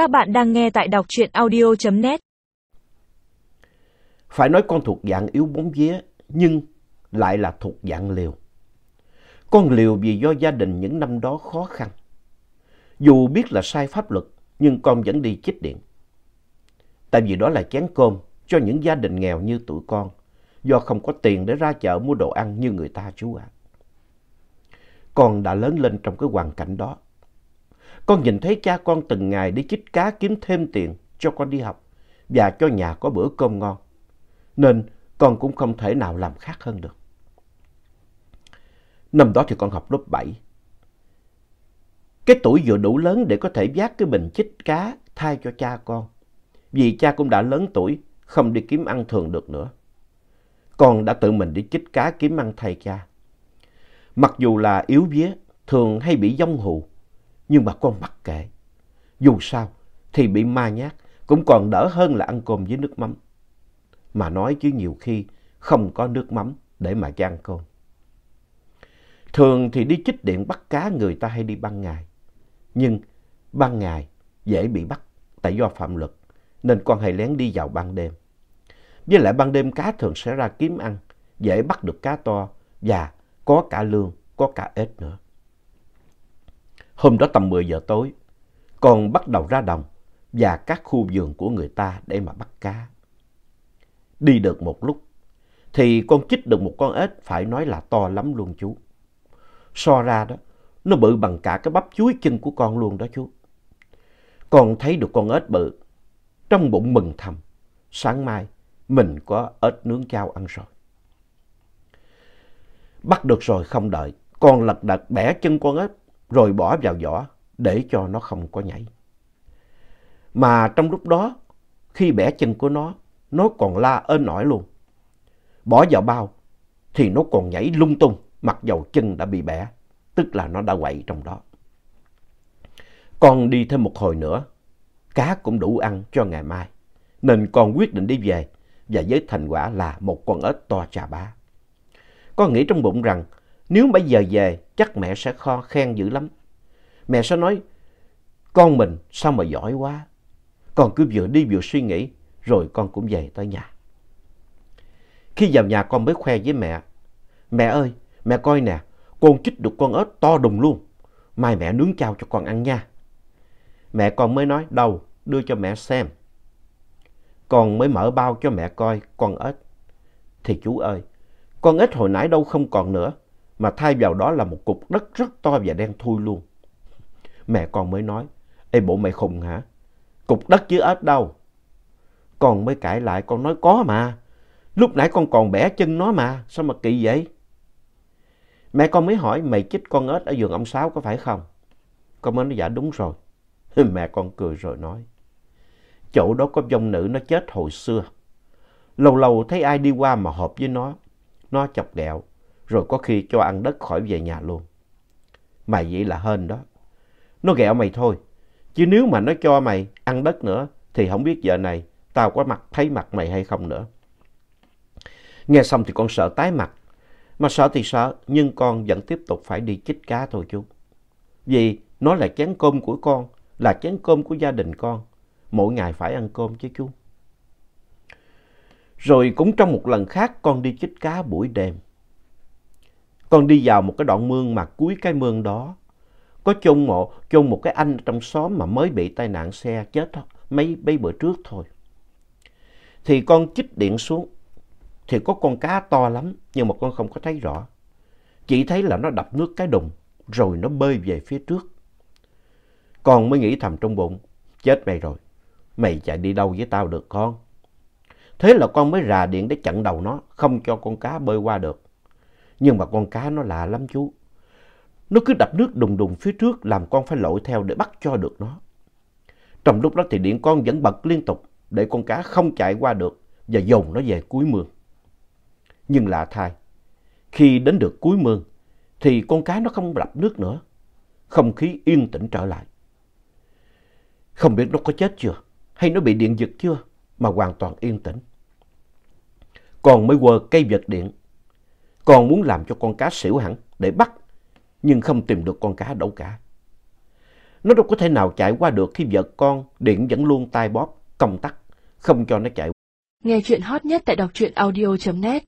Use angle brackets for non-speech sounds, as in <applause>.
Các bạn đang nghe tại đọc truyện audio.net. Phải nói con thuộc dạng yếu bóng vía, nhưng lại là thuộc dạng liều. Con liều vì do gia đình những năm đó khó khăn. Dù biết là sai pháp luật, nhưng con vẫn đi chích điện. Tại vì đó là chén cơm cho những gia đình nghèo như tụi con, do không có tiền để ra chợ mua đồ ăn như người ta chú ạ. Con đã lớn lên trong cái hoàn cảnh đó. Con nhìn thấy cha con từng ngày đi chích cá kiếm thêm tiền cho con đi học và cho nhà có bữa cơm ngon. Nên con cũng không thể nào làm khác hơn được. Năm đó thì con học lớp 7. Cái tuổi vừa đủ lớn để có thể vác cái bình chích cá thay cho cha con. Vì cha cũng đã lớn tuổi, không đi kiếm ăn thường được nữa. Con đã tự mình đi chích cá kiếm ăn thay cha. Mặc dù là yếu vía, thường hay bị dông hù, nhưng mà con mặc kệ. Dù sao thì bị ma nhát cũng còn đỡ hơn là ăn cơm với nước mắm. Mà nói chứ nhiều khi không có nước mắm để mà cho ăn cơm. Thường thì đi chích điện bắt cá người ta hay đi ban ngày. Nhưng ban ngày dễ bị bắt tại do phạm luật nên con hay lén đi vào ban đêm. Với lại ban đêm cá thường sẽ ra kiếm ăn, dễ bắt được cá to và có cả lương, có cả ếch nữa. Hôm đó tầm 10 giờ tối, con bắt đầu ra đồng và các khu vườn của người ta để mà bắt cá. Đi được một lúc, thì con chích được một con ếch phải nói là to lắm luôn chú. So ra đó, nó bự bằng cả cái bắp chuối chân của con luôn đó chú. Con thấy được con ếch bự, trong bụng mừng thầm, sáng mai mình có ếch nướng chao ăn rồi. Bắt được rồi không đợi, con lật đật bẻ chân con ếch rồi bỏ vào vỏ để cho nó không có nhảy. Mà trong lúc đó, khi bẻ chân của nó, nó còn la ơn ỏi luôn. Bỏ vào bao thì nó còn nhảy lung tung, mặc dầu chân đã bị bẻ, tức là nó đã quậy trong đó. Con đi thêm một hồi nữa, cá cũng đủ ăn cho ngày mai, nên con quyết định đi về và với thành quả là một con ếch to chà bá. Con nghĩ trong bụng rằng nếu bây giờ về chắc mẹ sẽ kho khen dữ lắm. Mẹ sẽ nói con mình sao mà giỏi quá. Con cứ vừa đi vừa suy nghĩ rồi con cũng về tới nhà. Khi vào nhà con mới khoe với mẹ. Mẹ ơi, mẹ coi nè, con chích được con ếch to đùng luôn. Mai mẹ nướng chao cho con ăn nha. Mẹ con mới nói đâu, đưa cho mẹ xem. Con mới mở bao cho mẹ coi con ếch. Thì chú ơi, con ếch hồi nãy đâu không còn nữa, mà thay vào đó là một cục đất rất to và đen thui luôn. Mẹ con mới nói, Ê bộ mày khùng hả? Cục đất chứ ếch đâu? Con mới cãi lại, con nói có mà. Lúc nãy con còn bẻ chân nó mà, sao mà kỳ vậy? Mẹ con mới hỏi, mày chích con ếch ở vườn ông Sáu có phải không? Con mới nói dạ đúng rồi. <laughs> Mẹ con cười rồi nói, chỗ đó có dông nữ nó chết hồi xưa. Lâu lâu thấy ai đi qua mà hợp với nó, nó chọc ghẹo, rồi có khi cho ăn đất khỏi về nhà luôn. Mày vậy là hên đó. Nó ghẹo mày thôi, chứ nếu mà nó cho mày ăn đất nữa thì không biết giờ này tao có mặt thấy mặt mày hay không nữa. Nghe xong thì con sợ tái mặt, mà sợ thì sợ, nhưng con vẫn tiếp tục phải đi chích cá thôi chú. Vì nó là chén cơm của con, là chén cơm của gia đình con. Mỗi ngày phải ăn cơm chứ chú. Rồi cũng trong một lần khác con đi chích cá buổi đêm. Con đi vào một cái đoạn mương mà cuối cái mương đó có chôn mộ, chôn một cái anh trong xóm mà mới bị tai nạn xe chết mấy, mấy bữa trước thôi. Thì con chích điện xuống, thì có con cá to lắm, nhưng mà con không có thấy rõ. Chỉ thấy là nó đập nước cái đùng, rồi nó bơi về phía trước. Con mới nghĩ thầm trong bụng, chết mày rồi, mày chạy đi đâu với tao được con? Thế là con mới rà điện để chặn đầu nó, không cho con cá bơi qua được. Nhưng mà con cá nó lạ lắm chú. Nó cứ đập nước đùng đùng phía trước làm con phải lội theo để bắt cho được nó. Trong lúc đó thì điện con vẫn bật liên tục để con cá không chạy qua được và dồn nó về cuối mương. Nhưng lạ thay, khi đến được cuối mương thì con cá nó không đập nước nữa. Không khí yên tĩnh trở lại. Không biết nó có chết chưa hay nó bị điện giật chưa mà hoàn toàn yên tĩnh. Còn mới quơ cây vật điện. Còn muốn làm cho con cá xỉu hẳn để bắt nhưng không tìm được con cá đâu cả. Nó đâu có thể nào chạy qua được khi vợ con điện vẫn luôn tai bóp, công tắc, không cho nó chạy. Nghe chuyện hot nhất tại đọc truyện audio.net